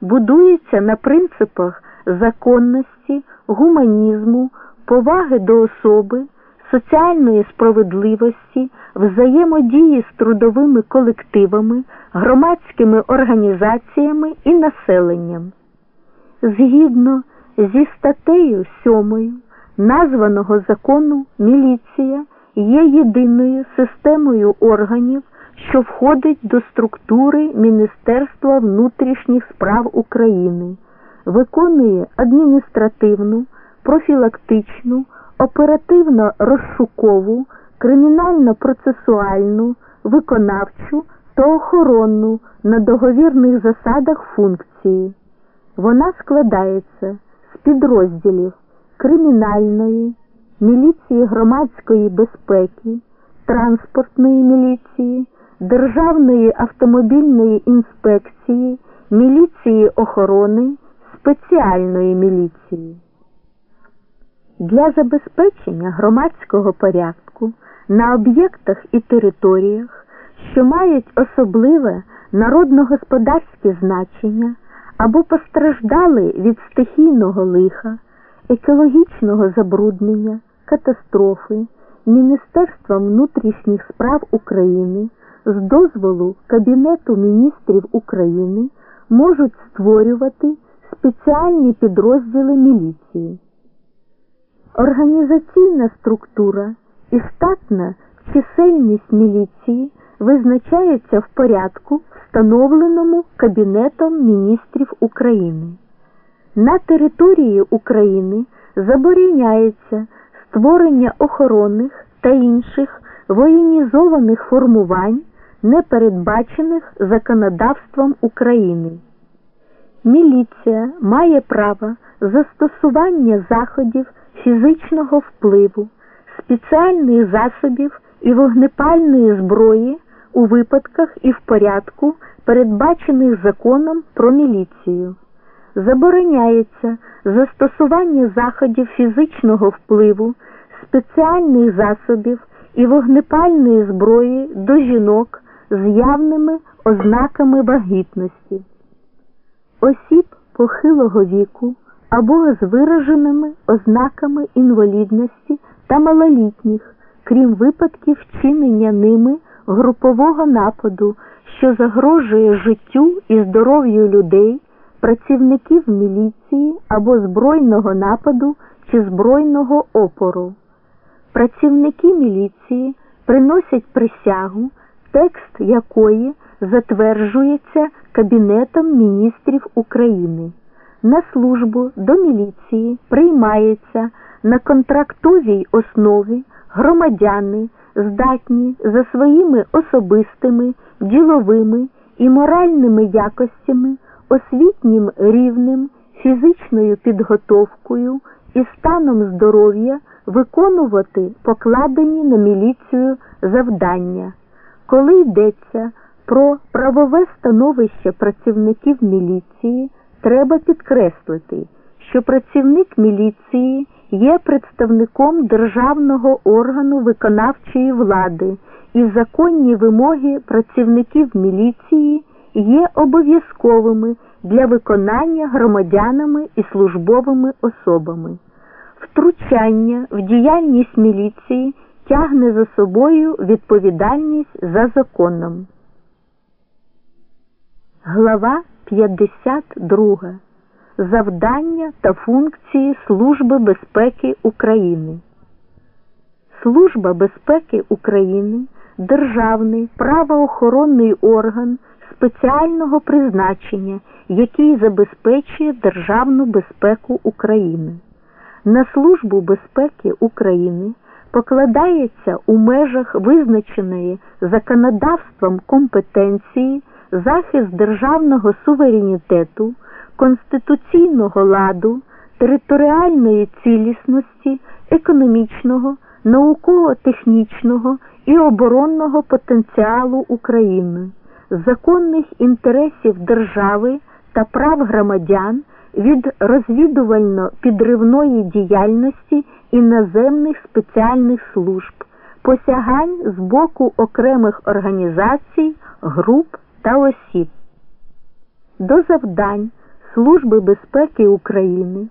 будується на принципах законності, гуманізму, поваги до особи, соціальної справедливості, взаємодії з трудовими колективами, громадськими організаціями і населенням. Згідно зі статтею 7 названого закону міліція є єдиною системою органів, що входить до структури Міністерства внутрішніх справ України, виконує адміністративну, профілактичну, оперативно-розшукову, кримінально-процесуальну, виконавчу та охоронну на договірних засадах функції. Вона складається з підрозділів кримінальної, міліції громадської безпеки, транспортної міліції, Державної автомобільної інспекції, міліції охорони, спеціальної міліції. Для забезпечення громадського порядку на об'єктах і територіях, що мають особливе народно-господарське значення або постраждали від стихійного лиха, екологічного забруднення, катастрофи Міністерством внутрішніх справ України з дозволу Кабінету міністрів України можуть створювати спеціальні підрозділи міліції. Організаційна структура і штатна чисельність міліції визначається в порядку, встановленому Кабінетом міністрів України. На території України забороняється створення охоронних та інших воєнізованих формувань, не передбачених законодавством України. Міліція має право застосування заходів фізичного впливу, спеціальних засобів і вогнепальної зброї у випадках і в порядку, передбачених законом про міліцію. Забороняється застосування заходів фізичного впливу, спеціальних засобів і вогнепальної зброї до жінок з явними ознаками вагітності, осіб похилого віку або з вираженими ознаками інвалідності та малолітніх, крім випадків вчинення ними групового нападу, що загрожує життю і здоров'ю людей, працівників міліції або збройного нападу чи збройного опору. Працівники міліції приносять присягу, текст якої затверджується Кабінетом міністрів України. На службу до міліції приймаються на контрактовій основі громадяни, здатні за своїми особистими, діловими і моральними якостями, освітнім рівнем, фізичною підготовкою і станом здоров'я виконувати покладені на міліцію завдання, коли йдеться про правове становище працівників міліції, треба підкреслити, що працівник міліції є представником державного органу виконавчої влади і законні вимоги працівників міліції є обов'язковими для виконання громадянами і службовими особами. Втручання в діяльність міліції тягне за собою відповідальність за законом. Глава 52. Завдання та функції Служби безпеки України. Служба безпеки України державний правоохоронний орган спеціального призначення, який забезпечує державну безпеку України. На Службу безпеки України покладається у межах визначеної законодавством компетенції захист державного суверенітету, конституційного ладу, територіальної цілісності, економічного, науково-технічного і оборонного потенціалу України, законних інтересів держави та прав громадян від розвідувально-підривної діяльності іноземних спеціальних служб, посягань з боку окремих організацій, груп та осіб. До завдань Служби безпеки України